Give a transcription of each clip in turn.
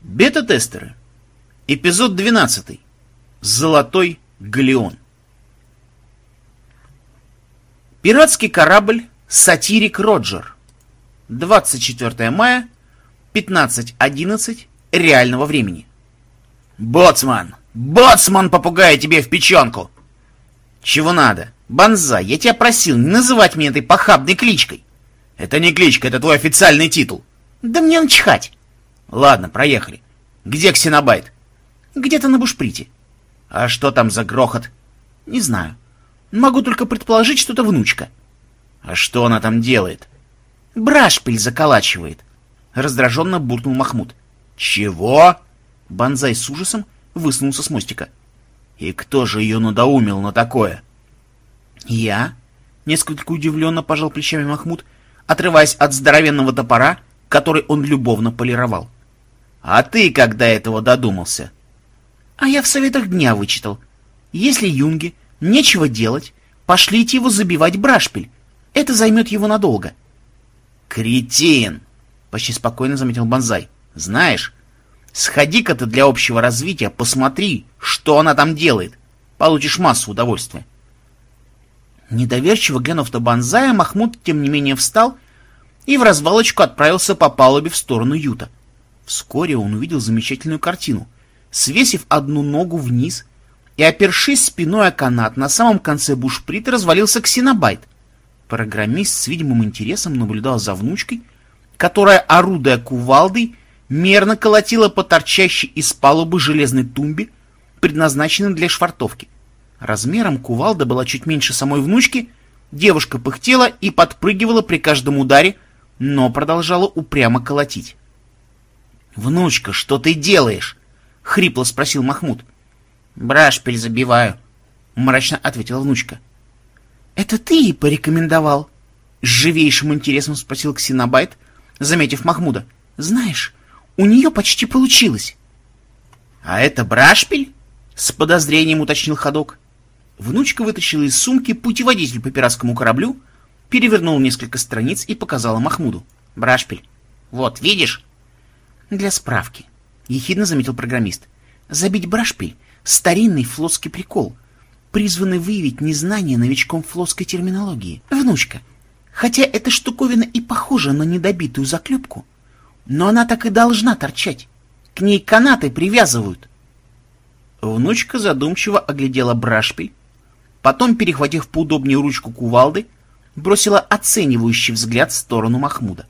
Бета-тестеры. Эпизод 12. Золотой галеон. Пиратский корабль «Сатирик Роджер». 24 мая, 15.11 реального времени. «Боцман! Боцман, попугая тебе в печенку!» «Чего надо? Банза, я тебя просил не называть меня этой похабной кличкой!» «Это не кличка, это твой официальный титул!» «Да мне начхать!» «Ладно, проехали. Где Ксенобайт?» «Где-то на бушприте». «А что там за грохот?» «Не знаю. Могу только предположить, что это внучка». «А что она там делает?» «Брашпиль заколачивает», — раздраженно буркнул Махмуд. «Чего?» Банзай с ужасом высунулся с мостика. «И кто же ее надоумил на такое?» «Я?» — несколько удивленно пожал плечами Махмуд, отрываясь от здоровенного топора, который он любовно полировал. «А ты когда этого додумался?» «А я в советах дня вычитал. Если Юнге нечего делать, пошлите его забивать брашпиль. Это займет его надолго». «Кретин!» — почти спокойно заметил Бонзай. «Знаешь, сходи-ка ты для общего развития, посмотри, что она там делает. Получишь массу удовольствия». Недоверчиво глянув на Бонзая, Махмуд тем не менее встал и в развалочку отправился по палубе в сторону Юта. Вскоре он увидел замечательную картину. Свесив одну ногу вниз и опершись спиной о канат, на самом конце бушприта развалился ксенобайт. Программист с видимым интересом наблюдал за внучкой, которая, орудуя кувалдой, мерно колотила по торчащей из палубы железной тумбе, предназначенной для швартовки. Размером кувалда была чуть меньше самой внучки, девушка пыхтела и подпрыгивала при каждом ударе, но продолжала упрямо колотить. «Внучка, что ты делаешь?» — хрипло спросил Махмуд. «Брашпиль забиваю», — мрачно ответила внучка. «Это ты и порекомендовал?» — с живейшим интересом спросил Ксенобайт, заметив Махмуда. «Знаешь, у нее почти получилось». «А это брашпиль?» — с подозрением уточнил ходок. Внучка вытащила из сумки путеводитель по пиратскому кораблю, перевернул несколько страниц и показала Махмуду. «Брашпиль. Вот, видишь?» «Для справки», — ехидно заметил программист. «Забить брашпиль — старинный флотский прикол, призванный выявить незнание новичком флотской терминологии. Внучка, хотя эта штуковина и похожа на недобитую заклепку, но она так и должна торчать. К ней канаты привязывают». Внучка задумчиво оглядела брашпиль, потом, перехватив поудобнее ручку кувалды, бросила оценивающий взгляд в сторону Махмуда.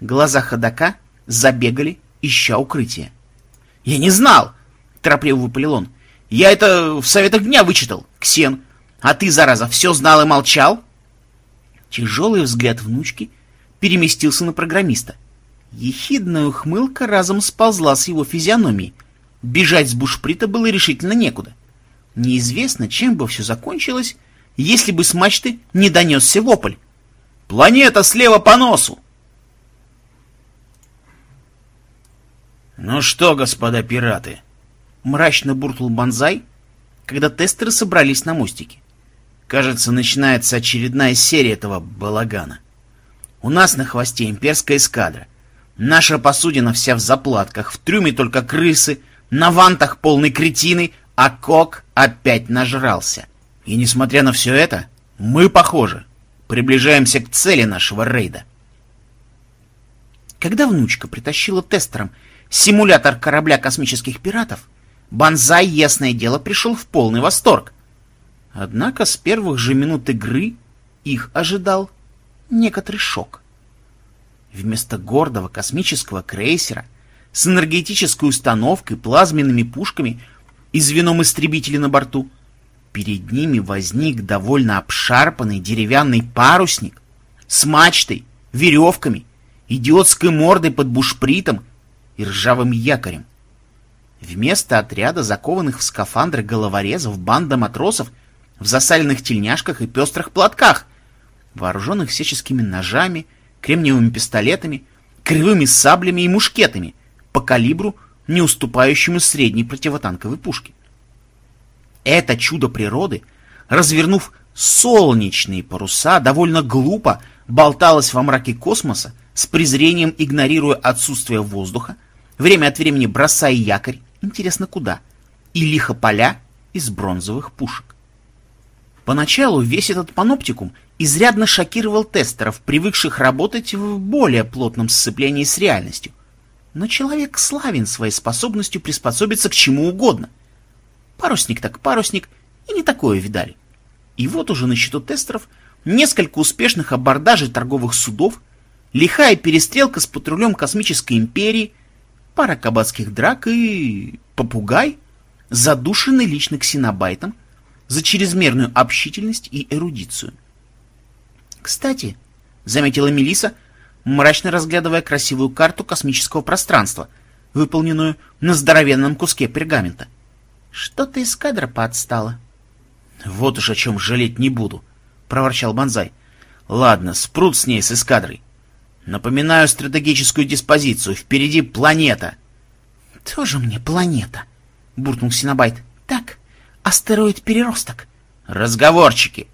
Глаза ходока забегали, ища укрытие. «Я не знал!» — торопливо выпалил он. «Я это в советах дня вычитал, Ксен. А ты, зараза, все знал и молчал?» Тяжелый взгляд внучки переместился на программиста. Ехидная ухмылка разом сползла с его физиономии. Бежать с бушприта было решительно некуда. Неизвестно, чем бы все закончилось, если бы с мачты не донесся вопль. «Планета слева по носу!» «Ну что, господа пираты?» — мрачно буркнул Бонзай, когда тестеры собрались на мостике. «Кажется, начинается очередная серия этого балагана. У нас на хвосте имперская эскадра. Наша посудина вся в заплатках, в трюме только крысы, на вантах полной кретины, а Кок опять нажрался. И несмотря на все это, мы, похоже, приближаемся к цели нашего рейда». Когда внучка притащила тестерам симулятор корабля космических пиратов, Банзай, ясное дело, пришел в полный восторг. Однако с первых же минут игры их ожидал некоторый шок. Вместо гордого космического крейсера с энергетической установкой, плазменными пушками и звеном истребителей на борту, перед ними возник довольно обшарпанный деревянный парусник с мачтой, веревками, идиотской мордой под бушпритом и ржавым якорем. Вместо отряда закованных в скафандры головорезов банда матросов в засаленных тельняшках и пестрых платках, вооруженных всяческими ножами, кремниевыми пистолетами, кривыми саблями и мушкетами по калибру, не уступающему средней противотанковой пушке. Это чудо природы, развернув солнечные паруса, довольно глупо болталось во мраке космоса, с презрением игнорируя отсутствие воздуха, время от времени бросая якорь, интересно куда, и лихо поля из бронзовых пушек. Поначалу весь этот паноптикум изрядно шокировал тестеров, привыкших работать в более плотном сцеплении с реальностью. Но человек славен своей способностью приспособиться к чему угодно. Парусник так парусник, и не такое видали. И вот уже на счету тестеров несколько успешных абордажей торговых судов, лихая перестрелка с патрулем космической империи, пара кабацких драк и... попугай, задушенный лично ксенобайтом за чрезмерную общительность и эрудицию. Кстати, заметила Мелиса, мрачно разглядывая красивую карту космического пространства, выполненную на здоровенном куске пергамента. Что-то эскадра поотстала. Вот уж о чем жалеть не буду, проворчал Банзай. Ладно, спрут с ней, с эскадрой. Напоминаю стратегическую диспозицию. Впереди планета. Тоже мне планета, буркнул Синабайт. Так, астероид-переросток. Разговорчики.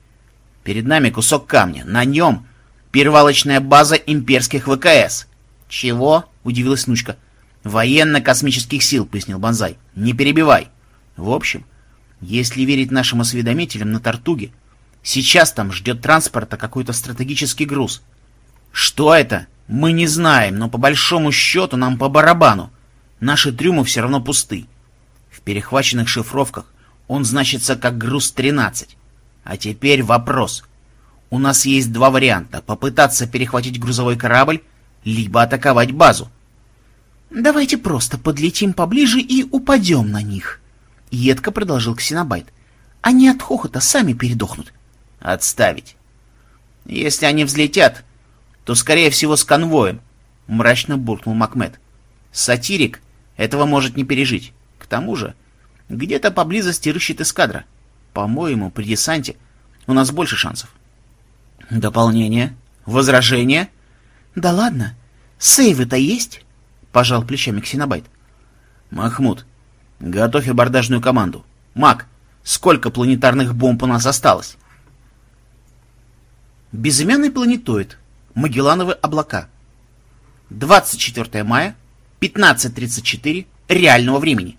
Перед нами кусок камня. На нем перевалочная база имперских ВКС. Чего? Удивилась Нучка. Военно-космических сил, пояснил Банзай. Не перебивай. В общем, если верить нашим осведомителям на Тартуге, сейчас там ждет транспорта какой-то стратегический груз. Что это? Мы не знаем, но по большому счету нам по барабану. Наши трюмы все равно пусты. В перехваченных шифровках он значится как груз-13. А теперь вопрос. У нас есть два варианта. Попытаться перехватить грузовой корабль, либо атаковать базу. Давайте просто подлетим поближе и упадем на них. Едко продолжил Ксенобайт. Они от хохота сами передохнут. Отставить. Если они взлетят, то, скорее всего, с конвоем, мрачно буркнул Макмед. Сатирик этого может не пережить. К тому же, где-то поблизости рыщет эскадра. По-моему, при десанте у нас больше шансов. Дополнение? Возражение? Да ладно, сейвы-то есть? Пожал плечами Ксенобайт. Махмуд, готовь абордажную команду. Мак, сколько планетарных бомб у нас осталось? Безымянный планетоид. Магеллановы облака. 24 мая, 15.34 реального времени.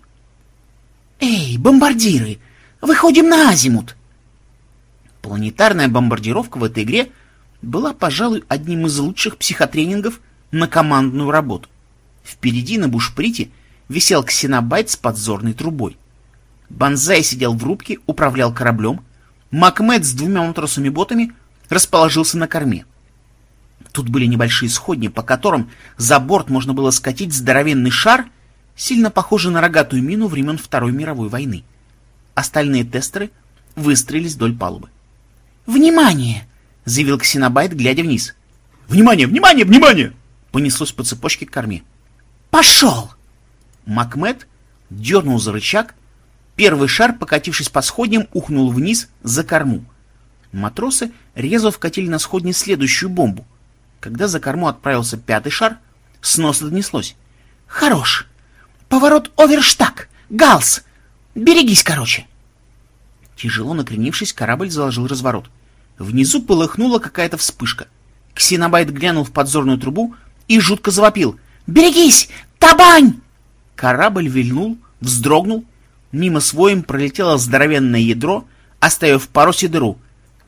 «Эй, бомбардиры! Выходим на азимут!» Планетарная бомбардировка в этой игре была, пожалуй, одним из лучших психотренингов на командную работу. Впереди на бушприте висел ксенобайт с подзорной трубой. Банзай сидел в рубке, управлял кораблем. Макмед с двумя матросами-ботами расположился на корме. Тут были небольшие сходни, по которым за борт можно было скатить здоровенный шар, сильно похожий на рогатую мину времен Второй мировой войны. Остальные тестеры выстроились вдоль палубы. «Внимание!» — заявил Ксенобайт, глядя вниз. «Внимание! Внимание! Внимание!» Понеслось по цепочке к корме. «Пошел!» Макмед дернул за рычаг. Первый шар, покатившись по сходням, ухнул вниз за корму. Матросы резво вкатили на сходни следующую бомбу. Когда за корму отправился пятый шар, сносно донеслось. «Хорош! Поворот оверштаг! Галс! Берегись, короче!» Тяжело накренившись, корабль заложил разворот. Внизу полыхнула какая-то вспышка. Ксенобайт глянул в подзорную трубу и жутко завопил. «Берегись! Табань!» Корабль вильнул, вздрогнул. Мимо своим пролетело здоровенное ядро, оставив в парусе дыру.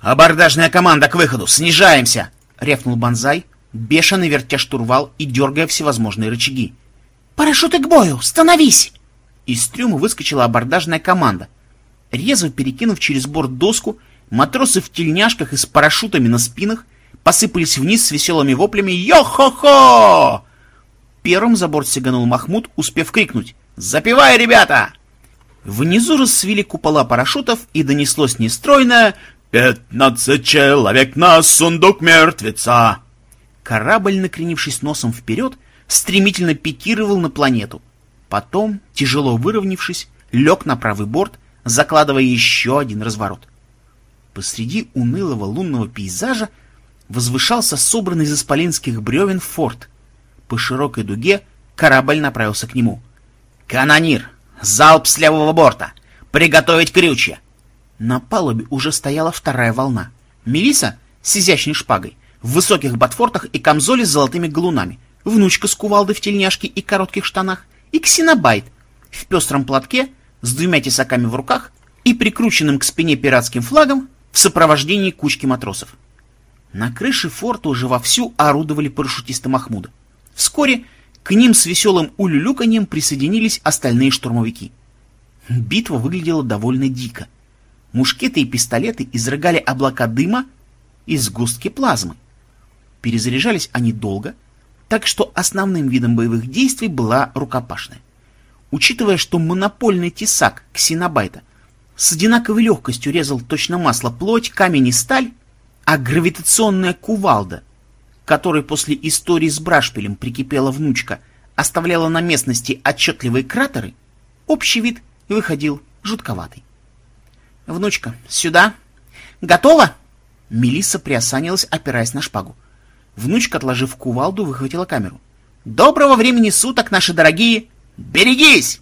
«Абордажная команда к выходу! Снижаемся!» — ревнул Банзай, бешено вертя штурвал и дергая всевозможные рычаги. «Парашюты к бою! Становись!» Из трюма выскочила абордажная команда. Резво перекинув через борт доску, матросы в тельняшках и с парашютами на спинах посыпались вниз с веселыми воплями «Йо-хо-хо!». Первым за борт сиганул Махмуд, успев крикнуть «Запивай, ребята!». Внизу рассвели купола парашютов и донеслось нестройное «Пятнадцать человек на сундук мертвеца!». Корабль, накренившись носом вперед, стремительно пикировал на планету. Потом, тяжело выровнявшись, лег на правый борт, закладывая еще один разворот. Посреди унылого лунного пейзажа возвышался собранный из исполинских бревен форт. По широкой дуге корабль направился к нему. «Канонир! Залп с левого борта! Приготовить крючья!» На палубе уже стояла вторая волна. Мелиса с изящной шпагой, в высоких ботфортах и камзоле с золотыми галунами, внучка с кувалдой в тельняшке и коротких штанах, и ксенобайт в пестром платке с двумя тесаками в руках и прикрученным к спине пиратским флагом в сопровождении кучки матросов. На крыше форта уже вовсю орудовали парашютисты Махмуда. Вскоре к ним с веселым улюлюканьем присоединились остальные штурмовики. Битва выглядела довольно дико. Мушкеты и пистолеты изрыгали облака дыма и сгустки плазмы. Перезаряжались они долго, так что основным видом боевых действий была рукопашная. Учитывая, что монопольный тесак ксенобайта с одинаковой легкостью резал точно масло плоть, камень и сталь, а гравитационная кувалда, которой после истории с Брашпилем прикипела внучка, оставляла на местности отчетливые кратеры, общий вид выходил жутковатый. «Внучка, сюда! Готова?» Мелисса приосанилась, опираясь на шпагу. Внучка, отложив кувалду, выхватила камеру. «Доброго времени суток, наши дорогие! Берегись!»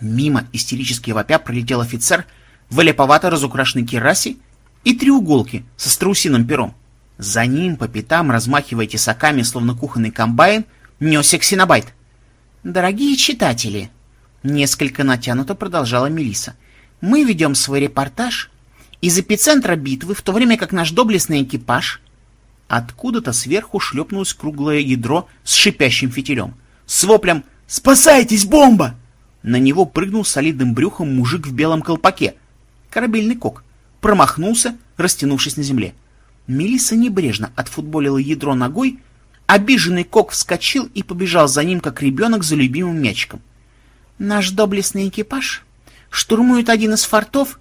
Мимо истерически вопя пролетел офицер в леповато разукрашенной керасе и треуголки со страусиным пером. За ним по пятам, размахивая тесаками, словно кухонный комбайн, несся ксенобайт. «Дорогие читатели!» Несколько натянуто продолжала Мелиса. «Мы ведем свой репортаж из эпицентра битвы, в то время как наш доблестный экипаж...» Откуда-то сверху шлепнулось круглое ядро с шипящим фитилем. С воплем «Спасайтесь, бомба!» На него прыгнул солидным брюхом мужик в белом колпаке. Корабельный кок промахнулся, растянувшись на земле. Мелисса небрежно отфутболила ядро ногой, обиженный кок вскочил и побежал за ним, как ребенок за любимым мячиком. «Наш доблестный экипаж штурмует один из фортов...»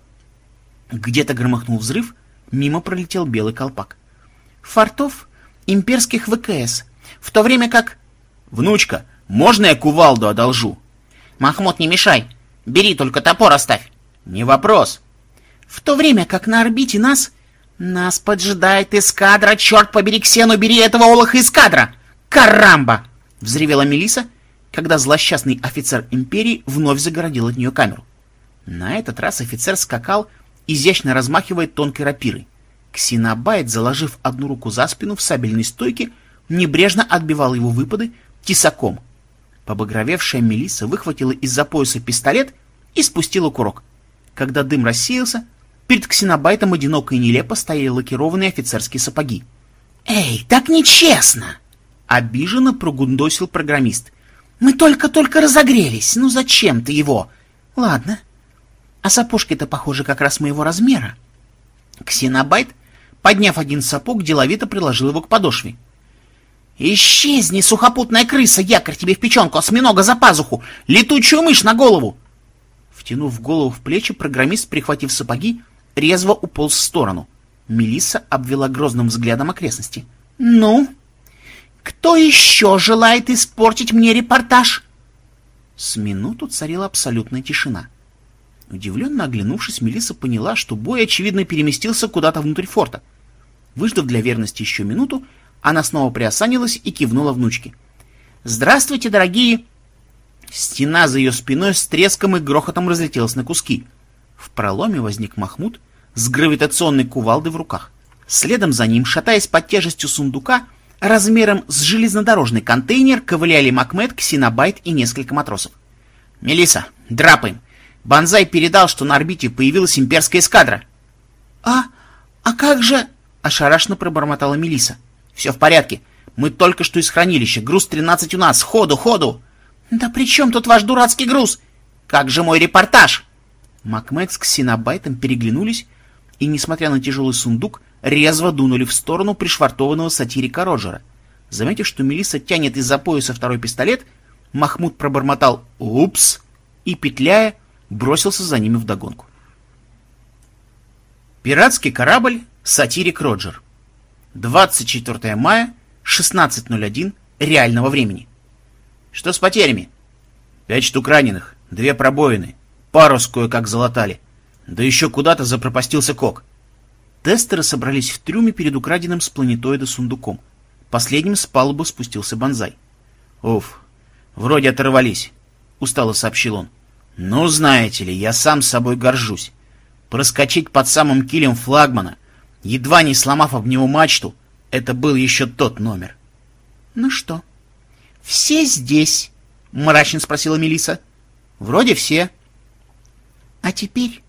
Где-то громыхнул взрыв, мимо пролетел белый колпак. «Фортов имперских ВКС, в то время как...» «Внучка, можно я кувалду одолжу?» «Махмуд, не мешай! Бери, только топор оставь!» «Не вопрос!» В то время как на орбите нас... Нас поджидает эскадра, черт побери, Ксену, бери этого олоха эскадра! Карамба! Взревела Мелиса, когда злосчастный офицер Империи вновь загородил от нее камеру. На этот раз офицер скакал, изящно размахивая тонкой рапирой. Ксенобайт, заложив одну руку за спину в сабельной стойке, небрежно отбивал его выпады тесаком. Побагровевшая Мелиса выхватила из-за пояса пистолет и спустила курок. Когда дым рассеялся, Перед ксенобайтом одиноко и нелепо стояли лакированные офицерские сапоги. «Эй, так нечестно!» Обиженно прогундосил программист. «Мы только-только разогрелись. Ну зачем ты его?» «Ладно. А сапожки-то, похоже, как раз моего размера». Ксенобайт, подняв один сапог, деловито приложил его к подошве. «Исчезни, сухопутная крыса, якорь тебе в печенку, осьминога за пазуху, летучую мышь на голову!» Втянув голову в плечи, программист, прихватив сапоги, резво уполз в сторону. Мелисса обвела грозным взглядом окрестности. «Ну? Кто еще желает испортить мне репортаж?» С минуту царила абсолютная тишина. Удивленно оглянувшись, Мелисса поняла, что бой, очевидно, переместился куда-то внутрь форта. Выждав для верности еще минуту, она снова приосанилась и кивнула внучке. «Здравствуйте, дорогие!» Стена за ее спиной с треском и грохотом разлетелась на куски. В проломе возник Махмуд с гравитационной кувалдой в руках. Следом за ним, шатаясь под тяжестью сундука, размером с железнодорожный контейнер ковыляли Макмед, Ксенобайт и несколько матросов. Мелиса, драпаем! Банзай передал, что на орбите появилась имперская эскадра. «А... а как же...» — ошарашенно пробормотала Мелиса. «Все в порядке. Мы только что из хранилища. Груз 13 у нас. Ходу, ходу!» «Да при чем тут ваш дурацкий груз? Как же мой репортаж?» Макмед с Ксенобайтом переглянулись и, несмотря на тяжелый сундук, резво дунули в сторону пришвартованного сатирика Роджера. Заметив, что Мелисса тянет из-за пояса второй пистолет, Махмуд пробормотал «Упс!» и, петляя, бросился за ними вдогонку. Пиратский корабль «Сатирик Роджер». 24 мая, 16.01 реального времени. Что с потерями? Пять штук раненых, две пробоины, парус кое-как залатали. Да еще куда-то запропастился кок. Тестеры собрались в трюме перед украденным с планетоида сундуком. Последним с палубы спустился Бонзай. «Уф, вроде оторвались», — устало сообщил он. «Ну, знаете ли, я сам собой горжусь. Проскочить под самым килем флагмана, едва не сломав об него мачту, это был еще тот номер». «Ну что, «Все здесь?» — мрачно спросила Мелиса. «Вроде все». «А теперь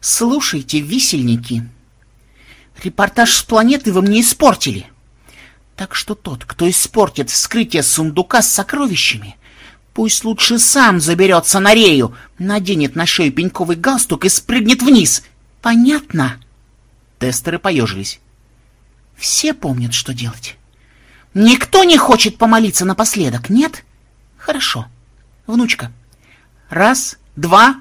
слушайте, висельники. Репортаж с планеты вы мне испортили. Так что тот, кто испортит вскрытие сундука с сокровищами, пусть лучше сам заберется на рею, наденет на шею пеньковый галстук и спрыгнет вниз. Понятно?» Тестеры поежились. «Все помнят, что делать». Никто не хочет помолиться напоследок, нет? Хорошо. Внучка. Раз, два.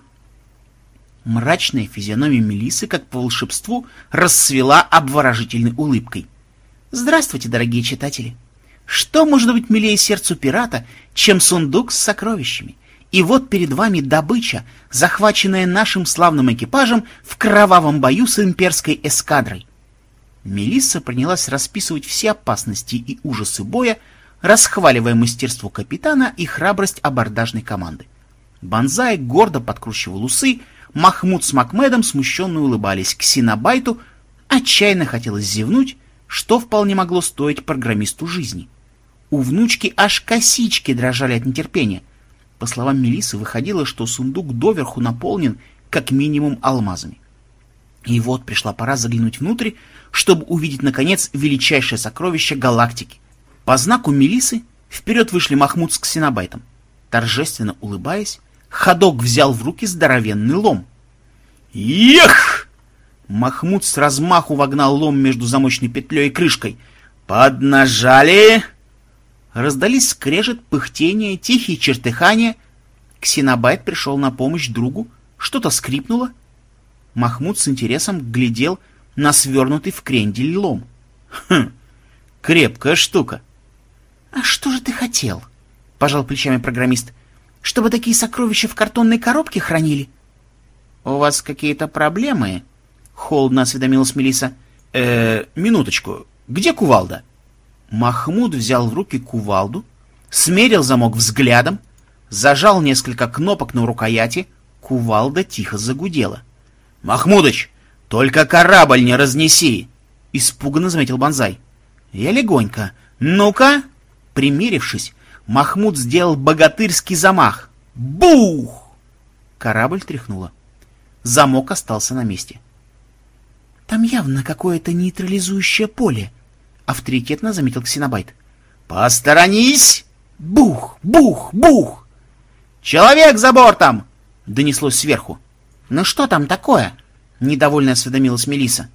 Мрачная физиономия Мелисы, как по волшебству, расцвела обворожительной улыбкой. Здравствуйте, дорогие читатели. Что может быть милее сердцу пирата, чем сундук с сокровищами? И вот перед вами добыча, захваченная нашим славным экипажем в кровавом бою с имперской эскадрой. Мелисса принялась расписывать все опасности и ужасы боя, расхваливая мастерство капитана и храбрость абордажной команды. Бонзай гордо подкручивал усы, Махмуд с Макмедом смущенно улыбались, Ксенобайту отчаянно хотелось зевнуть, что вполне могло стоить программисту жизни. У внучки аж косички дрожали от нетерпения. По словам Мелисы, выходило, что сундук доверху наполнен как минимум алмазами. И вот пришла пора заглянуть внутрь, чтобы увидеть, наконец, величайшее сокровище галактики. По знаку Мелисы вперед вышли Махмуд с Ксенобайтом. Торжественно улыбаясь, ходок взял в руки здоровенный лом. «Ех!» Махмуд с размаху вогнал лом между замочной петлей и крышкой. «Поднажали!» Раздались скрежет, пыхтение, тихие чертыхания. Ксенобайт пришел на помощь другу, что-то скрипнуло. Махмуд с интересом глядел на свернутый в крендель лом. Хм, крепкая штука. — А что же ты хотел? — пожал плечами программист. — Чтобы такие сокровища в картонной коробке хранили? — У вас какие-то проблемы? — холодно осведомилась Мелиса. э минуточку, где кувалда? Махмуд взял в руки кувалду, смерил замок взглядом, зажал несколько кнопок на рукояти, кувалда тихо загудела. — Махмудыч, «Только корабль не разнеси!» — испуганно заметил Бонзай. Я легонько. «Ну-ка!» Примерившись, Махмуд сделал богатырский замах. Бух! Корабль тряхнуло. Замок остался на месте. «Там явно какое-то нейтрализующее поле», — авторитетно заметил Ксенобайт. «Посторонись!» Бух! Бух! Бух! «Человек за бортом!» — донеслось сверху. «Ну что там такое?» — недовольно осведомилась Мелиса.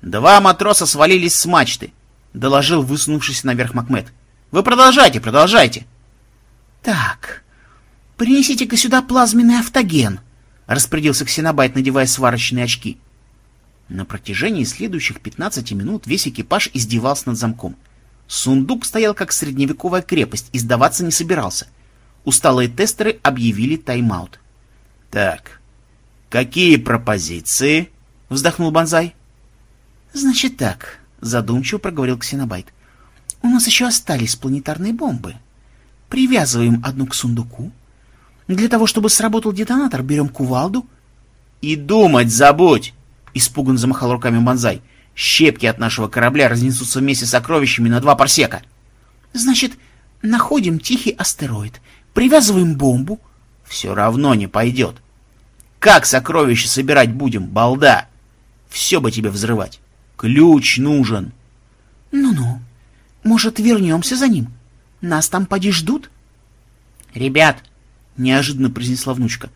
«Два матроса свалились с мачты», — доложил высунувшийся наверх Макмед. «Вы продолжайте, продолжайте». «Так, принесите-ка сюда плазменный автоген», — распорядился Ксенобайт, надевая сварочные очки. На протяжении следующих 15 минут весь экипаж издевался над замком. Сундук стоял как средневековая крепость и сдаваться не собирался. Усталые тестеры объявили тайм-аут. «Так, «Какие пропозиции?» — вздохнул Бонзай. «Значит так», — задумчиво проговорил Ксенобайт. «У нас еще остались планетарные бомбы. Привязываем одну к сундуку. Для того, чтобы сработал детонатор, берем кувалду». «И думать забудь!» — испуганно замахал руками Бонзай. «Щепки от нашего корабля разнесутся вместе с сокровищами на два парсека». «Значит, находим тихий астероид, привязываем бомбу». «Все равно не пойдет. Как сокровища собирать будем, балда? Все бы тебе взрывать. Ключ нужен. Ну-ну. Может, вернемся за ним? Нас там поди ждут? Ребят, неожиданно произнесла внучка,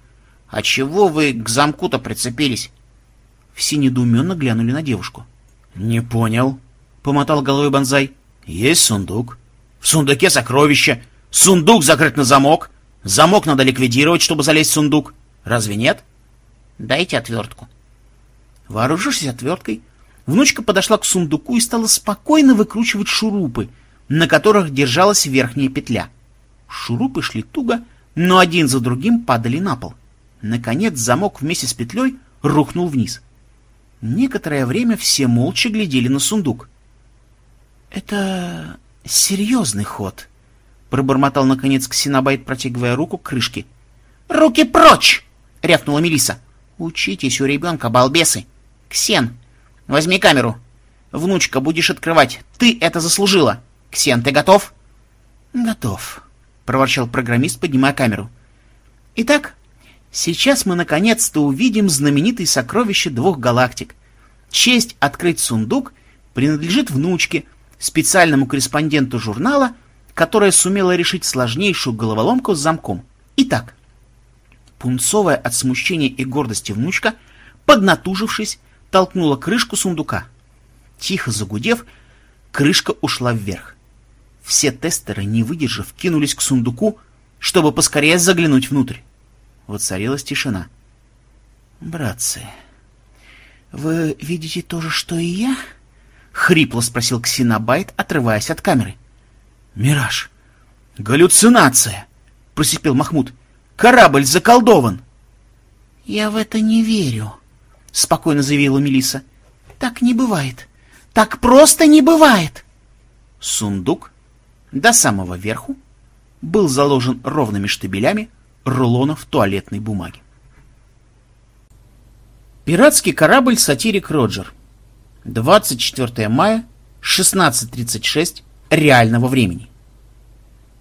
а чего вы к замку-то прицепились? Все недоуменно глянули на девушку. Не понял, помотал головой Бонзай. Есть сундук. В сундуке сокровища. Сундук закрыт на замок. Замок надо ликвидировать, чтобы залезть в сундук. Разве нет? — Дайте отвертку. Вооружившись отверткой, внучка подошла к сундуку и стала спокойно выкручивать шурупы, на которых держалась верхняя петля. Шурупы шли туго, но один за другим падали на пол. Наконец замок вместе с петлей рухнул вниз. Некоторое время все молча глядели на сундук. — Это серьезный ход, — пробормотал наконец Ксенобайт, протягивая руку к крышке. — Руки прочь! — рявкнула Мелиса. Учитесь у ребенка, балбесы. Ксен, возьми камеру. Внучка, будешь открывать. Ты это заслужила. Ксен, ты готов? Готов. проворчал программист, поднимая камеру. Итак, сейчас мы наконец-то увидим знаменитые сокровища двух галактик. Честь открыть сундук принадлежит внучке, специальному корреспонденту журнала, которая сумела решить сложнейшую головоломку с замком. Итак, пунцовая от смущения и гордости внучка, поднатужившись, толкнула крышку сундука. Тихо загудев, крышка ушла вверх. Все тестеры, не выдержав, кинулись к сундуку, чтобы поскорее заглянуть внутрь. Воцарилась тишина. «Братцы, вы видите то же, что и я?» — хрипло спросил Ксенобайт, отрываясь от камеры. «Мираж! Галлюцинация!» — просипел Махмуд. «Корабль заколдован!» «Я в это не верю», — спокойно заявила Мелиса. «Так не бывает. Так просто не бывает!» Сундук до самого верху был заложен ровными штабелями рулонов туалетной бумаги. Пиратский корабль «Сатирик Роджер». 24 мая, 16.36 реального времени.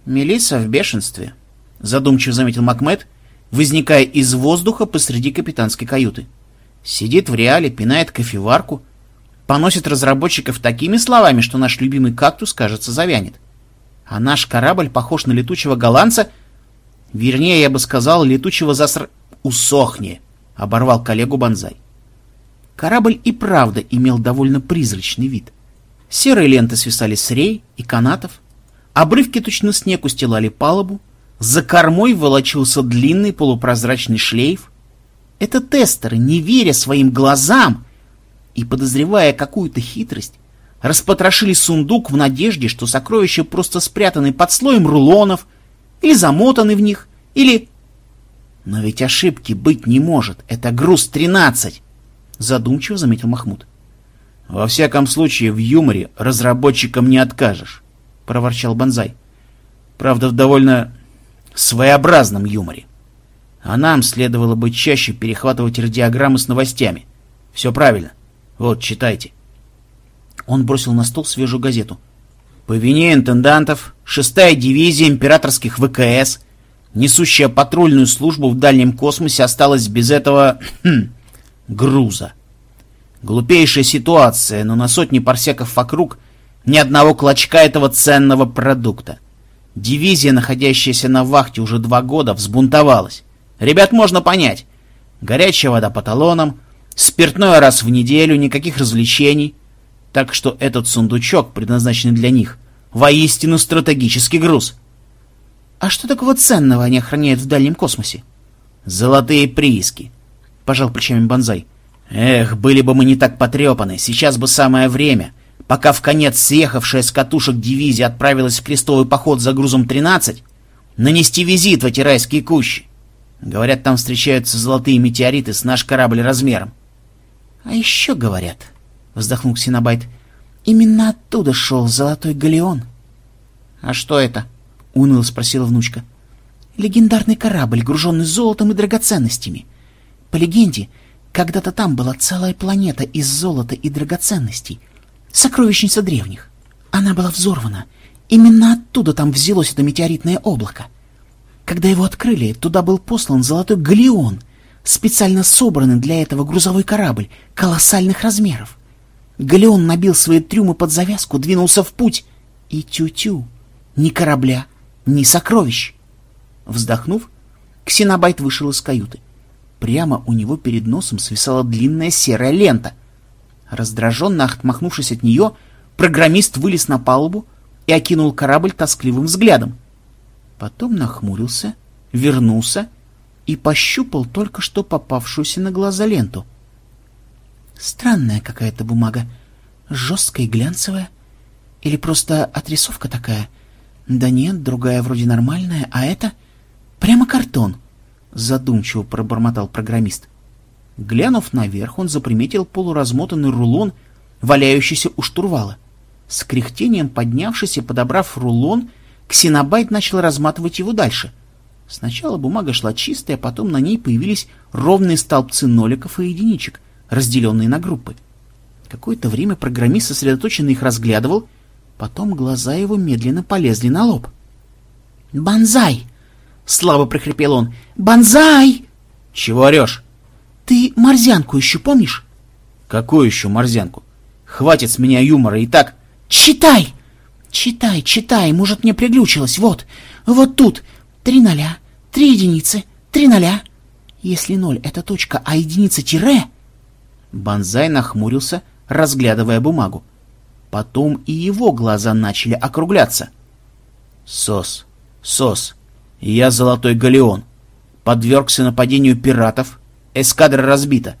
Мелисса в бешенстве, задумчиво заметил Макмед, возникая из воздуха посреди капитанской каюты. Сидит в реале, пинает кофеварку, поносит разработчиков такими словами, что наш любимый кактус, кажется, завянет. А наш корабль похож на летучего голландца, вернее, я бы сказал, летучего заср... «Усохни!» — оборвал коллегу Бонзай. Корабль и правда имел довольно призрачный вид. Серые ленты свисали с рей и канатов, обрывки точно снег устилали палубу, за кормой волочился длинный полупрозрачный шлейф. Это тестеры, не веря своим глазам и подозревая какую-то хитрость, распотрошили сундук в надежде, что сокровища просто спрятаны под слоем рулонов, или замотаны в них, или... Но ведь ошибки быть не может, это груз 13, задумчиво заметил Махмуд. Во всяком случае, в юморе разработчикам не откажешь, проворчал Бонзай. Правда, в довольно своеобразном юморе. А нам следовало бы чаще перехватывать радиограммы с новостями. Все правильно. Вот, читайте. Он бросил на стол свежую газету. По вине интендантов, шестая дивизия императорских ВКС, несущая патрульную службу в дальнем космосе, осталась без этого хм, груза. Глупейшая ситуация, но на сотни парсеков вокруг ни одного клочка этого ценного продукта. Дивизия, находящаяся на вахте уже два года, взбунтовалась. Ребят можно понять. Горячая вода по талонам, спиртное раз в неделю, никаких развлечений — так что этот сундучок, предназначенный для них, воистину стратегический груз. А что такого ценного они охраняют в дальнем космосе? Золотые прииски, пожал плечами Бонзай. Эх, были бы мы не так потрепаны, сейчас бы самое время, пока в конец съехавшая с катушек дивизия отправилась в крестовый поход за грузом 13, нанести визит в эти райские кущи. Говорят, там встречаются золотые метеориты с наш корабль размером. А еще говорят, вздохнул Ксенобайт. Именно оттуда шел золотой галеон. А что это? уныло спросила внучка. Легендарный корабль, груженный золотом и драгоценностями. По легенде, когда-то там была целая планета из золота и драгоценностей. Сокровищница древних. Она была взорвана. Именно оттуда там взялось это метеоритное облако. Когда его открыли, туда был послан золотой галеон, специально собранный для этого грузовой корабль колоссальных размеров. Галеон набил свои трюмы под завязку, двинулся в путь. И тю-тю, ни корабля, ни сокровищ. Вздохнув, Ксенобайт вышел из каюты. Прямо у него перед носом свисала длинная серая лента. Раздраженно отмахнувшись от нее, программист вылез на палубу и окинул корабль тоскливым взглядом. Потом нахмурился, вернулся и пощупал только что попавшуюся на глаза ленту — Странная какая-то бумага. Жесткая и глянцевая. Или просто отрисовка такая? Да нет, другая вроде нормальная, а это прямо картон. Задумчиво пробормотал программист. Глянув наверх, он заприметил полуразмотанный рулон, валяющийся у штурвала. С кряхтением поднявшись и подобрав рулон, Ксенобайт начал разматывать его дальше. Сначала бумага шла чистая, а потом на ней появились ровные столбцы ноликов и единичек разделенные на группы. Какое-то время программист сосредоточенно их разглядывал, потом глаза его медленно полезли на лоб. «Бонзай!» — слабо прохрипел он. «Бонзай!» «Чего орешь?» «Ты морзянку еще помнишь?» «Какую еще морзянку? Хватит с меня юмора и так...» «Читай!» «Читай, читай, может, мне приглючилось. Вот, вот тут. Три ноля, три единицы, три ноля. Если ноль — это точка, а единица — тире...» Бонзай нахмурился, разглядывая бумагу. Потом и его глаза начали округляться. «Сос, сос, я золотой галеон. Подвергся нападению пиратов, эскадра разбита.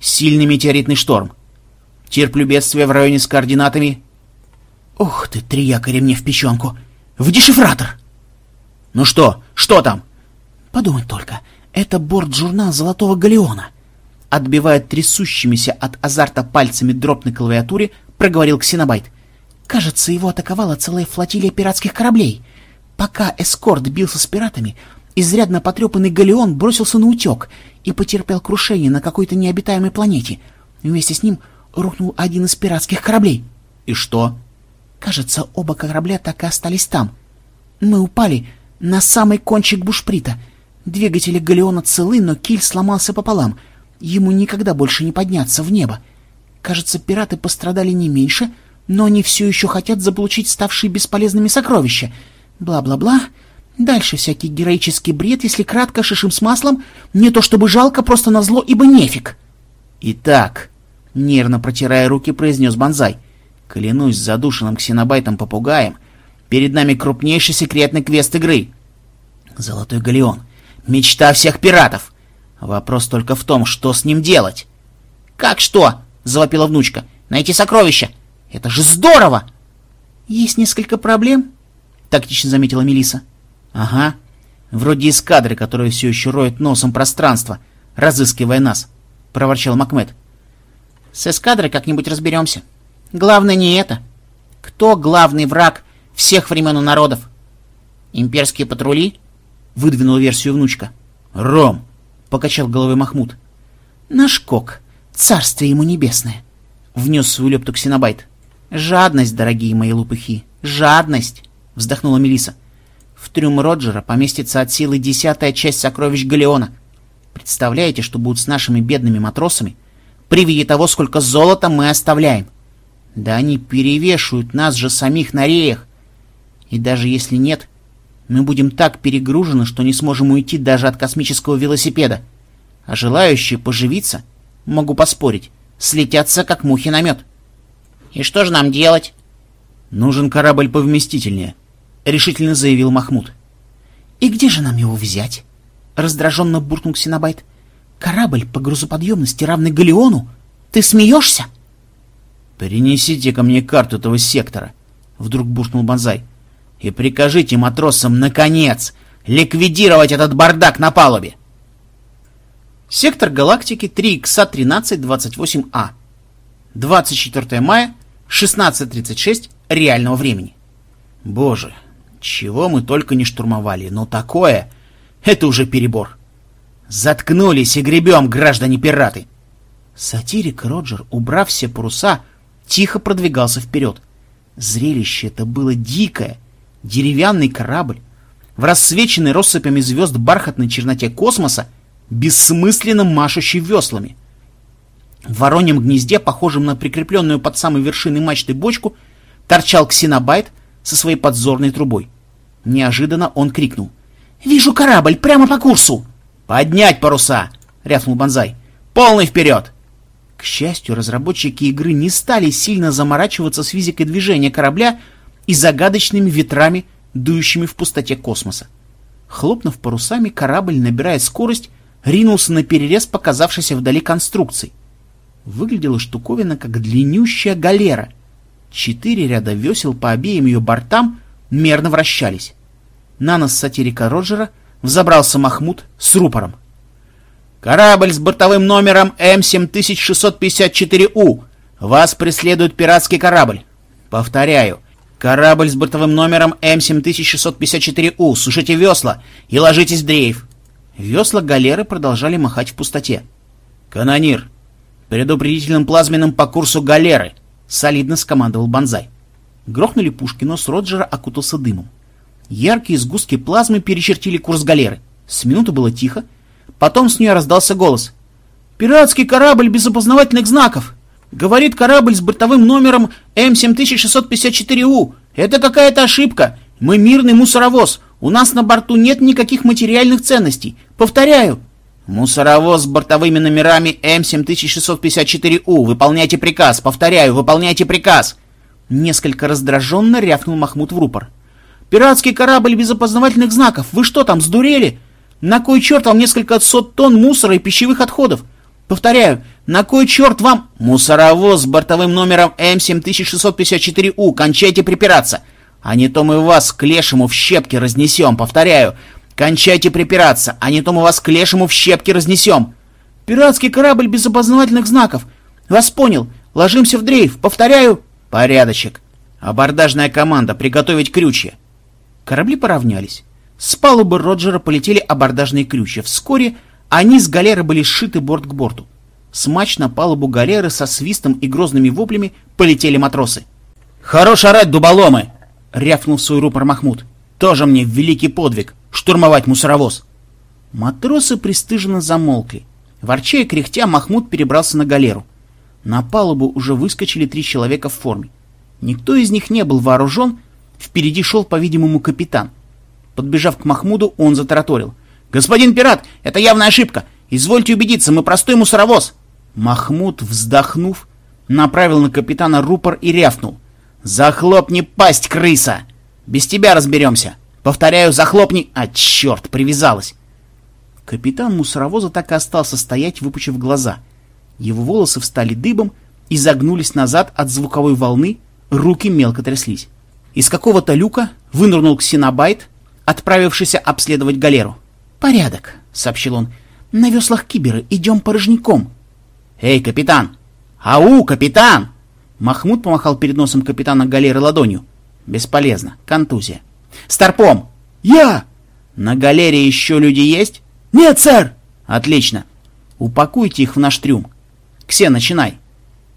Сильный метеоритный шторм. Терплю бедствие в районе с координатами Ух ты, три якоря мне в печенку! В дешифратор! Ну что? Что там? Подумать только, это борт-журнал Золотого Галеона. Отбивая трясущимися от азарта пальцами дроп на клавиатуре, проговорил Ксенобайт. Кажется, его атаковала целая флотилия пиратских кораблей. Пока эскорт бился с пиратами, изрядно потрепанный галеон бросился на утек и потерпел крушение на какой-то необитаемой планете. Вместе с ним рухнул один из пиратских кораблей. И что? Кажется, оба корабля так и остались там. Мы упали на самый кончик бушприта. Двигатели галеона целы, но киль сломался пополам. Ему никогда больше не подняться в небо. Кажется, пираты пострадали не меньше, но они все еще хотят заполучить ставшие бесполезными сокровища. Бла-бла-бла. Дальше всякий героический бред, если кратко, шишим с маслом. Не то чтобы жалко, просто назло, ибо нефиг. «Итак», — нервно протирая руки, произнес Бонзай, Клянусь задушенным ксенобайтом-попугаем, перед нами крупнейший секретный квест игры. Золотой галеон. Мечта всех пиратов. Вопрос только в том, что с ним делать. «Как что?» — завопила внучка. «Найти сокровища! Это же здорово!» «Есть несколько проблем», — тактично заметила Мелиса. «Ага. Вроде эскадры, которая все еще роет носом пространство, разыскивая нас», — проворчал Макмед. «С эскадрой как-нибудь разберемся», Главное не это. Кто главный враг всех времен и народов? Имперские патрули? Выдвинул версию внучка. Ром! Покачал головой Махмуд. Наш кок, царствие ему небесное. Внес свою лепту ксенобайт. Жадность, дорогие мои лупыхи, жадность! Вздохнула Мелиса. В трюм Роджера поместится от силы десятая часть сокровищ Галеона. Представляете, что будет с нашими бедными матросами при виде того, сколько золота мы оставляем? Да они перевешивают нас же самих на реях. И даже если нет, мы будем так перегружены, что не сможем уйти даже от космического велосипеда. А желающие поживиться, могу поспорить, слетятся как мухи на мед. И что же нам делать? Нужен корабль повместительнее, решительно заявил Махмуд. И где же нам его взять? Раздраженно буркнул Синабайт. Корабль по грузоподъемности равный Галеону? Ты смеешься? «Принесите ко мне карту этого сектора», — вдруг буркнул Бонзай. «И прикажите матросам, наконец, ликвидировать этот бардак на палубе!» Сектор галактики 3Х1328А. 24 мая, 16.36 реального времени. Боже, чего мы только не штурмовали, но такое — это уже перебор. Заткнулись и гребем, граждане-пираты! Сатирик Роджер, убрав все паруса, — тихо продвигался вперед. Зрелище это было дикое. Деревянный корабль в рассвеченной россыпями звезд бархатной черноте космоса, бессмысленно машущий веслами. В вороньем гнезде, похожем на прикрепленную под самой вершиной мачты бочку, торчал ксенобайт со своей подзорной трубой. Неожиданно он крикнул. «Вижу корабль прямо по курсу!» «Поднять паруса!» — рявкнул Бонзай. «Полный вперед!» К счастью, разработчики игры не стали сильно заморачиваться с физикой движения корабля и загадочными ветрами, дующими в пустоте космоса. Хлопнув парусами, корабль, набирая скорость, ринулся на перерез показавшейся вдали конструкции. Выглядела штуковина как длиннющая галера. Четыре ряда весел по обеим ее бортам мерно вращались. На нос сатирика Роджера взобрался Махмуд с рупором. Корабль с бортовым номером М7654У. Вас преследует пиратский корабль. Повторяю. Корабль с бортовым номером М7654У. Сушите весла и ложитесь в дрейф. Весла галеры продолжали махать в пустоте. «Канонир, предупредительным плазменным по курсу галеры!» — солидно скомандовал Бонзай. Грохнули пушки, но с Роджера окутался дымом. Яркие сгустки плазмы перечертили курс галеры. С минуты было тихо. Потом с нее раздался голос. «Пиратский корабль без опознавательных знаков!» Говорит корабль с бортовым номером М7654У. Это какая-то ошибка. Мы мирный мусоровоз. У нас на борту нет никаких материальных ценностей. Повторяю. Мусоровоз с бортовыми номерами М7654У. Выполняйте приказ. Повторяю, выполняйте приказ. Несколько раздраженно рявкнул Махмуд в рупор. Пиратский корабль без опознавательных знаков. Вы что там, сдурели? На кой черт вам несколько сот тонн мусора и пищевых отходов? Повторяю, на кой черт вам... Мусоровоз с бортовым номером М7654У, кончайте припираться. А не то мы вас к лешему в щепки разнесем, повторяю. Кончайте припираться, а не то мы вас к лешему в щепки разнесем. Пиратский корабль без опознавательных знаков. Вас понял. Ложимся в дрейф. Повторяю. Порядочек. Абордажная команда. Приготовить крючья. Корабли поравнялись. С палубы Роджера полетели абордажные крючья. Вскоре они с галеры были сшиты борт к борту. Смач на палубу галеры со свистом и грозными воплями полетели матросы. «Хорош орать, дуболомы!» — рявкнул в свой рупор Махмуд. «Тоже мне великий подвиг — штурмовать мусоровоз!» Матросы пристыженно замолкли. Ворча и кряхтя, Махмуд перебрался на галеру. На палубу уже выскочили три человека в форме. Никто из них не был вооружен, впереди шел, по-видимому, капитан. Подбежав к Махмуду, он затараторил — «Господин пират, это явная ошибка! Извольте убедиться, мы простой мусоровоз!» Махмуд, вздохнув, направил на капитана рупор и рявкнул. «Захлопни пасть, крыса! Без тебя разберемся! Повторяю, захлопни...» «А, черт, привязалась!» Капитан мусоровоза так и остался стоять, выпучив глаза. Его волосы встали дыбом и загнулись назад от звуковой волны, руки мелко тряслись. Из какого-то люка вынырнул ксенобайт, отправившийся обследовать галеру. «Порядок», — сообщил он. «На веслах киберы, идем порожняком». «Эй, капитан! Ау, капитан!» Махмуд помахал перед носом капитана галеры ладонью. «Бесполезно. Контузия». «Старпом!» «Я!» «На галере еще люди есть?» «Нет, сэр!» «Отлично. Упакуйте их в наш трюм. Ксе, начинай!»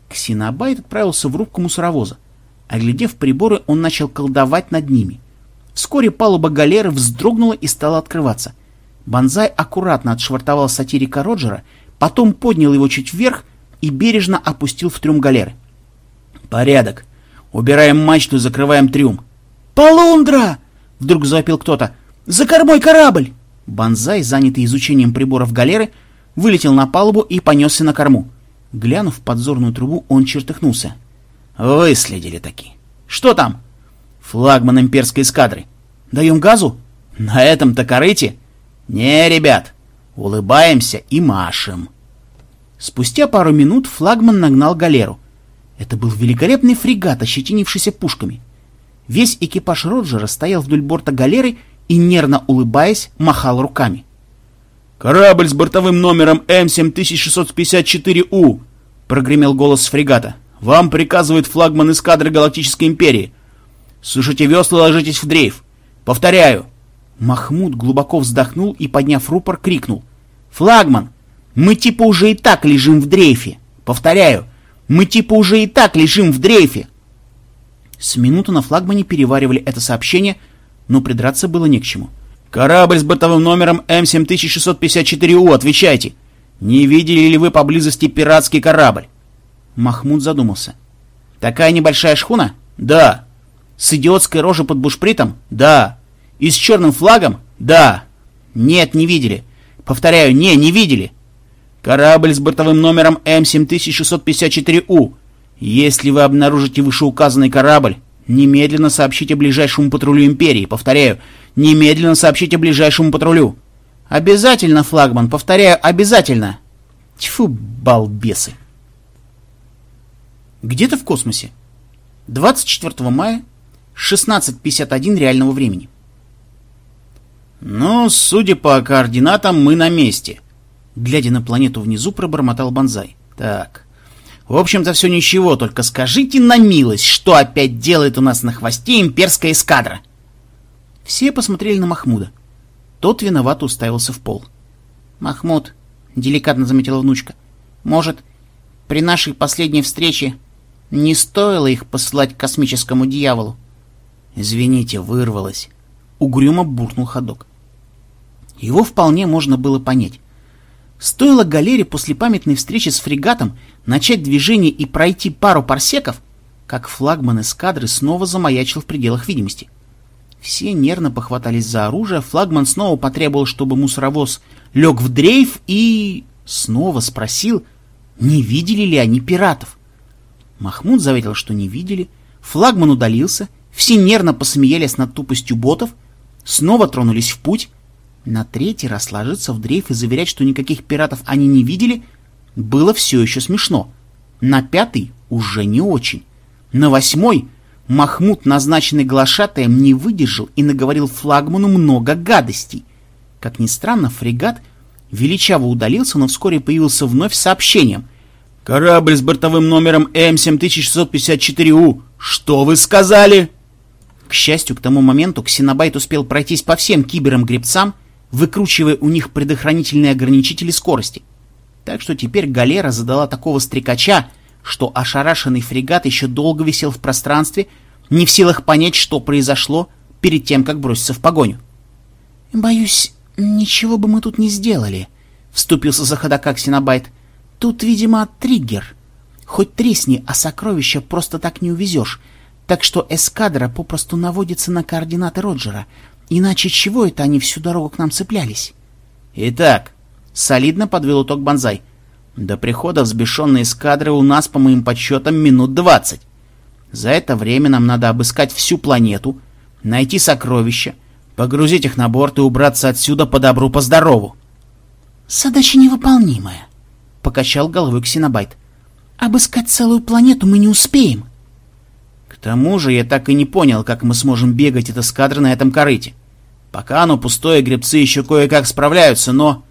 Ксенобайт отправился в рубку мусоровоза. Оглядев приборы, он начал колдовать над ними. Вскоре палуба галеры вздрогнула и стала открываться. Банзай аккуратно отшвартовал сатирика Роджера, потом поднял его чуть вверх и бережно опустил в трюм галеры. «Порядок. Убираем мачту закрываем трюм». «Полундра!» — вдруг завопил кто-то. «За кормой корабль!» Банзай, занятый изучением приборов галеры, вылетел на палубу и понесся на корму. Глянув в подзорную трубу, он чертыхнулся. «Выследили таки. Что там?» «Флагман имперской эскадры. Даем газу? На этом-то корыте?» «Не, ребят, улыбаемся и машем». Спустя пару минут флагман нагнал галеру. Это был великолепный фрегат, ощетинившийся пушками. Весь экипаж Роджера стоял вдоль борта галеры и, нервно улыбаясь, махал руками. «Корабль с бортовым номером М7654У!» — прогремел голос с фрегата. «Вам приказывает флагман эскадры Галактической Империи. Сушите весла ложитесь в дрейф. Повторяю, Махмуд глубоко вздохнул и, подняв рупор, крикнул. «Флагман! Мы типа уже и так лежим в дрейфе! Повторяю, мы типа уже и так лежим в дрейфе!» С минуты на флагмане переваривали это сообщение, но придраться было не к чему. «Корабль с бортовым номером М7654У, отвечайте! Не видели ли вы поблизости пиратский корабль?» Махмуд задумался. «Такая небольшая шхуна?» «Да». «С идиотской рожей под бушпритом?» «Да». И с черным флагом? Да. Нет, не видели. Повторяю, не, не видели. Корабль с бортовым номером М7654У. Если вы обнаружите вышеуказанный корабль, немедленно сообщите ближайшему патрулю Империи. Повторяю, немедленно сообщите ближайшему патрулю. Обязательно, флагман, повторяю, обязательно. Тьфу, балбесы. Где-то в космосе. 24 мая, 16.51 реального времени. «Ну, судя по координатам, мы на месте», — глядя на планету внизу, пробормотал Бонзай. «Так, в общем-то все ничего, только скажите на милость, что опять делает у нас на хвосте имперская эскадра?» Все посмотрели на Махмуда. Тот виновато уставился в пол. «Махмуд», — деликатно заметила внучка, — «может, при нашей последней встрече не стоило их посылать к космическому дьяволу?» «Извините, вырвалось». угрюмо буркнул ходок. Его вполне можно было понять. Стоило галере после памятной встречи с фрегатом начать движение и пройти пару парсеков, как флагман эскадры снова замаячил в пределах видимости. Все нервно похватались за оружие, флагман снова потребовал, чтобы мусоровоз лег в дрейф и... снова спросил, не видели ли они пиратов. Махмуд заветил, что не видели, флагман удалился, все нервно посмеялись над тупостью ботов, снова тронулись в путь, на третий раз ложиться в дрейф и заверять, что никаких пиратов они не видели, было все еще смешно. На пятый уже не очень. На восьмой Махмуд, назначенный глашатаем, не выдержал и наговорил флагману много гадостей. Как ни странно, фрегат величаво удалился, но вскоре появился вновь с сообщением. «Корабль с бортовым номером М7654У! Что вы сказали?» К счастью, к тому моменту Ксенобайт успел пройтись по всем киберам-гребцам, выкручивая у них предохранительные ограничители скорости. Так что теперь галера задала такого стрекача, что ошарашенный фрегат еще долго висел в пространстве, не в силах понять, что произошло перед тем, как броситься в погоню. «Боюсь, ничего бы мы тут не сделали», — вступился за ходока Ксенобайт. «Тут, видимо, триггер. Хоть тресни, а сокровища просто так не увезешь. Так что эскадра попросту наводится на координаты Роджера, Иначе чего это они всю дорогу к нам цеплялись? Итак, солидно подвел итог Бонзай. До прихода взбешенной эскадры у нас, по моим подсчетам, минут двадцать. За это время нам надо обыскать всю планету, найти сокровища, погрузить их на борт и убраться отсюда по добру, по здорову. Задача невыполнимая, — покачал головой Ксенобайт. Обыскать целую планету мы не успеем. К тому же я так и не понял, как мы сможем бегать от эскадры на этом корыте. Пока оно пустое, гребцы еще кое-как справляются, но...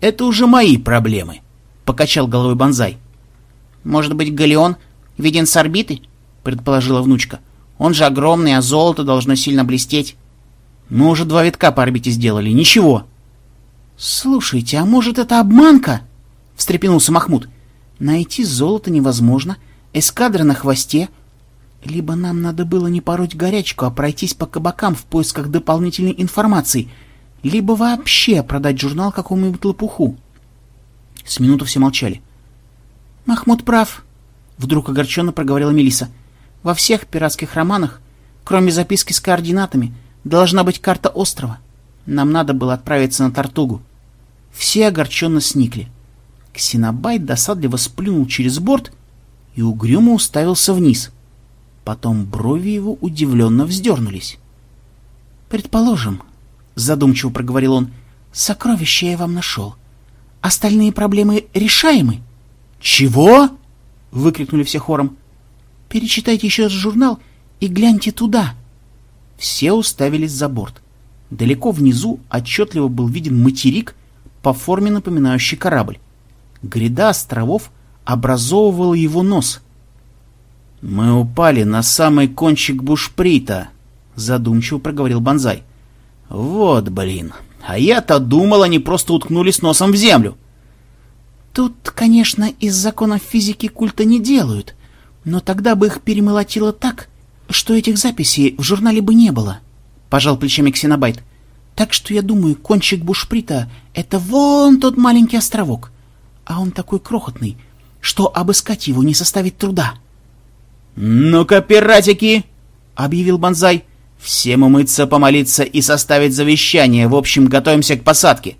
Это уже мои проблемы, — покачал головой Бонзай. Может быть, галеон виден с орбиты? — предположила внучка. Он же огромный, а золото должно сильно блестеть. Мы уже два витка по орбите сделали, ничего. Слушайте, а может это обманка? — встрепенулся Махмуд. Найти золото невозможно, эскадра на хвосте — либо нам надо было не пороть горячку, а пройтись по кабакам в поисках дополнительной информации, либо вообще продать журнал какому-нибудь лопуху. С минуту все молчали. «Махмуд прав», — вдруг огорченно проговорила Мелиса. «Во всех пиратских романах, кроме записки с координатами, должна быть карта острова. Нам надо было отправиться на Тартугу». Все огорченно сникли. Ксенобайт досадливо сплюнул через борт и угрюмо уставился вниз — Потом брови его удивленно вздернулись. «Предположим», — задумчиво проговорил он, — «сокровища я вам нашел. Остальные проблемы решаемы?» «Чего?» — выкрикнули все хором. «Перечитайте еще раз журнал и гляньте туда». Все уставились за борт. Далеко внизу отчетливо был виден материк, по форме напоминающий корабль. Гряда островов образовывала его нос — «Мы упали на самый кончик бушприта», — задумчиво проговорил Бонзай. «Вот блин, а я-то думал, они просто уткнулись носом в землю». «Тут, конечно, из законов физики культа не делают, но тогда бы их перемолотило так, что этих записей в журнале бы не было», — пожал плечами Ксенобайт. «Так что я думаю, кончик бушприта — это вон тот маленький островок, а он такой крохотный, что обыскать его не составит труда». «Ну-ка, пиратики!» — объявил Бонзай. «Всем умыться, помолиться и составить завещание. В общем, готовимся к посадке.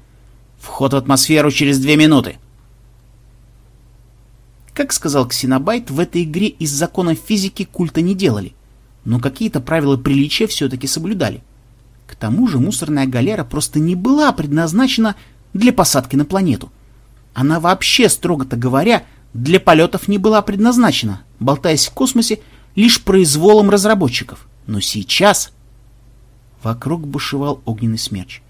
Вход в атмосферу через две минуты». Как сказал Ксенобайт, в этой игре из законов физики культа не делали, но какие-то правила приличия все-таки соблюдали. К тому же мусорная галера просто не была предназначена для посадки на планету. Она вообще, строго-то говоря, для полетов не была предназначена, болтаясь в космосе лишь произволом разработчиков. Но сейчас... Вокруг бушевал огненный смерч.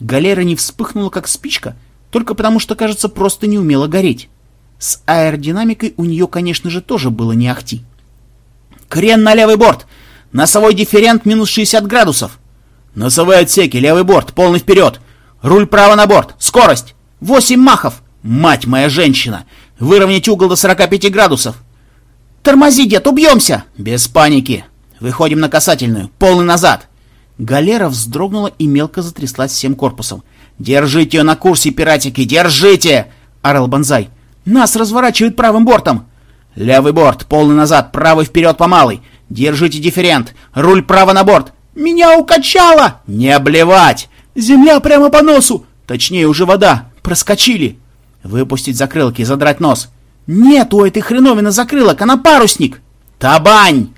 Галера не вспыхнула, как спичка, только потому что, кажется, просто не умела гореть. С аэродинамикой у нее, конечно же, тоже было не ахти. «Крен на левый борт! Носовой дифферент минус 60 градусов! Носовые отсеки, левый борт, полный вперед! Руль право на борт! Скорость! 8 махов! Мать моя женщина! Выровнять угол до 45 градусов. «Тормози, дед, убьемся!» «Без паники. Выходим на касательную. Полный назад. Галера вздрогнула и мелко затряслась всем корпусом. «Держите ее на курсе, пиратики, держите!» — орал Бонзай. «Нас разворачивает правым бортом!» «Левый борт, полный назад, правый вперед по малой! Держите дифферент! Руль право на борт!» «Меня укачало!» «Не обливать! Земля прямо по носу! Точнее, уже вода! Проскочили!» «Выпустить закрылки, задрать нос!» «Нет у этой хреновины закрылок, она парусник!» «Табань!»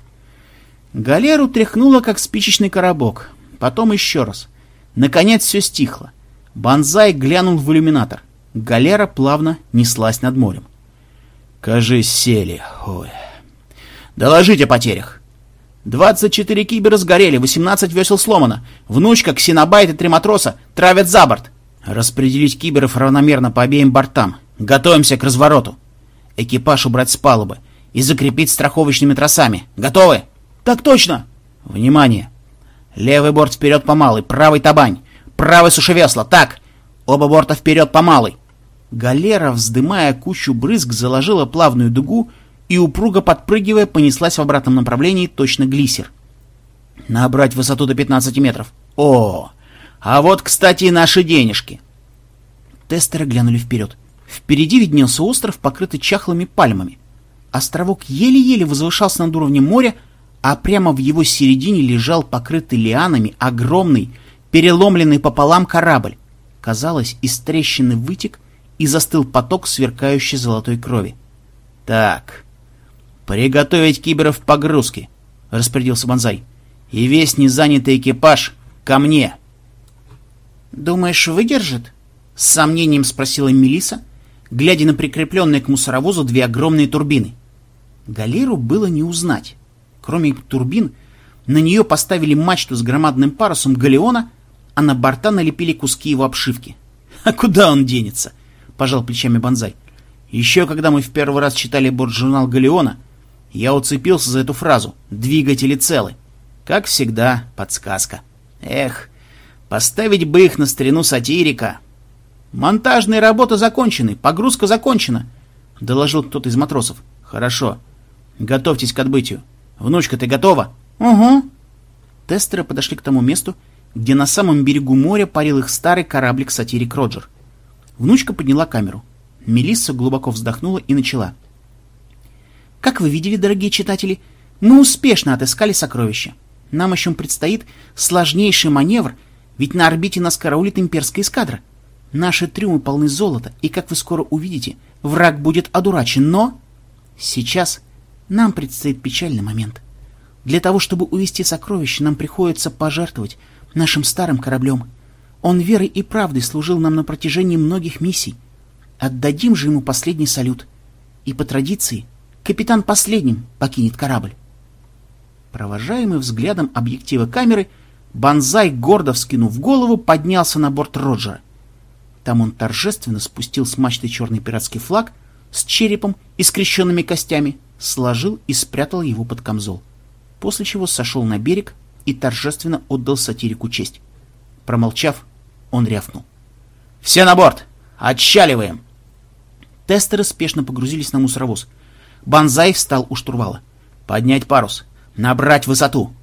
Галеру тряхнуло, как спичечный коробок. Потом еще раз. Наконец все стихло. Бонзай глянул в иллюминатор. Галера плавно неслась над морем. «Кажись, сели. Ой. Доложите о потерях». «Двадцать четыре кибера сгорели, восемнадцать весел сломано. Внучка, ксенобайт и три матроса травят за борт. Распределить киберов равномерно по обеим бортам. Готовимся к развороту. Экипаж убрать с палубы и закрепить страховочными тросами. Готовы?» «Так точно!» «Внимание! Левый борт вперед по малой, правый табань, правый сушевесло, так! Оба борта вперед по малой!» Галера, вздымая кучу брызг, заложила плавную дугу и, упруго подпрыгивая, понеслась в обратном направлении точно глиссер. «Набрать высоту до 15 метров. О, а вот, кстати, и наши денежки!» Тестеры глянули вперед. Впереди виднелся остров, покрытый чахлыми пальмами. Островок еле-еле возвышался над уровнем моря, а прямо в его середине лежал покрытый лианами огромный, переломленный пополам корабль. Казалось, из трещины вытек и застыл поток сверкающей золотой крови. «Так, приготовить киберов к погрузке», — распорядился Бонзай. «И весь незанятый экипаж ко мне». «Думаешь, выдержит?» — с сомнением спросила Мелиса, глядя на прикрепленные к мусоровозу две огромные турбины. Галеру было не узнать. Кроме турбин, на нее поставили мачту с громадным парусом галеона, а на борта налепили куски его обшивки. «А куда он денется?» — пожал плечами Бонзай. «Еще когда мы в первый раз читали борт-журнал Галеона, я уцепился за эту фразу «двигатели целы». Как всегда, подсказка. Эх, поставить бы их на старину сатирика. «Монтажные работы закончены, погрузка закончена», — доложил кто-то из матросов. «Хорошо. Готовьтесь к отбытию. «Внучка, ты готова?» «Угу». Тестеры подошли к тому месту, где на самом берегу моря парил их старый кораблик-сатирик Роджер. Внучка подняла камеру. Мелисса глубоко вздохнула и начала. «Как вы видели, дорогие читатели, мы успешно отыскали сокровища. Нам еще предстоит сложнейший маневр, ведь на орбите нас караулит имперская эскадра. Наши трюмы полны золота, и, как вы скоро увидите, враг будет одурачен, но... Сейчас нам предстоит печальный момент. Для того, чтобы увести сокровища, нам приходится пожертвовать нашим старым кораблем. Он верой и правдой служил нам на протяжении многих миссий. Отдадим же ему последний салют. И по традиции капитан последним покинет корабль. Провожаемый взглядом объектива камеры, Бонзай, гордо вскинув голову, поднялся на борт Роджера. Там он торжественно спустил с мачты черный пиратский флаг с черепом и скрещенными костями, сложил и спрятал его под камзол, после чего сошел на берег и торжественно отдал сатирику честь. Промолчав, он рявкнул. «Все на борт! Отчаливаем!» Тестеры спешно погрузились на мусоровоз. Банзай встал у штурвала. «Поднять парус! Набрать высоту!»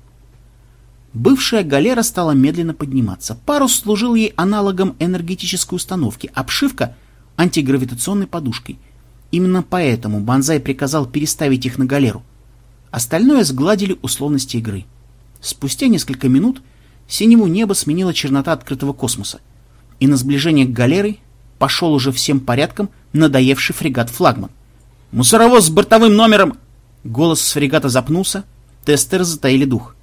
Бывшая галера стала медленно подниматься. Парус служил ей аналогом энергетической установки, обшивка — антигравитационной подушкой — Именно поэтому Банзай приказал переставить их на галеру. Остальное сгладили условности игры. Спустя несколько минут синему небо сменила чернота открытого космоса, и на сближение к галерой пошел уже всем порядком надоевший фрегат-флагман. «Мусоровоз с бортовым номером...» Голос с фрегата запнулся, тестеры затаили дух.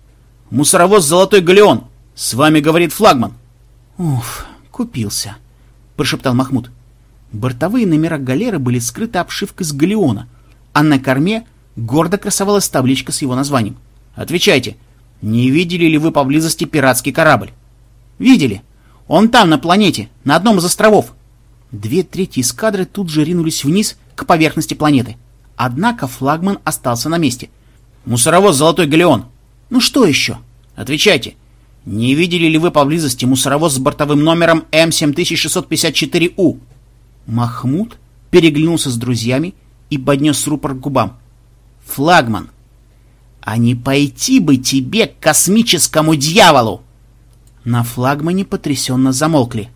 «Мусоровоз «Золотой галеон!» С вами говорит флагман!» «Уф, купился», — прошептал Махмуд. Бортовые номера галеры были скрыты обшивкой с галеона, а на корме гордо красовалась табличка с его названием. «Отвечайте, не видели ли вы поблизости пиратский корабль?» «Видели. Он там, на планете, на одном из островов». Две трети эскадры тут же ринулись вниз к поверхности планеты. Однако флагман остался на месте. «Мусоровоз «Золотой галеон». «Ну что еще?» «Отвечайте, не видели ли вы поблизости мусоровоз с бортовым номером М7654У?» Махмуд переглянулся с друзьями и поднес рупор к губам. «Флагман, а не пойти бы тебе к космическому дьяволу!» На флагмане потрясенно замолкли.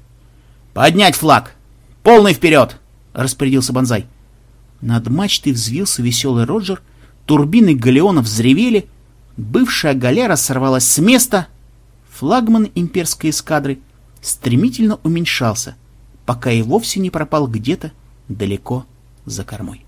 «Поднять флаг! Полный вперед!» — распорядился Бонзай. Над мачтой взвился веселый Роджер, турбины галеонов взревели, бывшая галера сорвалась с места, флагман имперской эскадры стремительно уменьшался, пока и вовсе не пропал где-то далеко за кормой.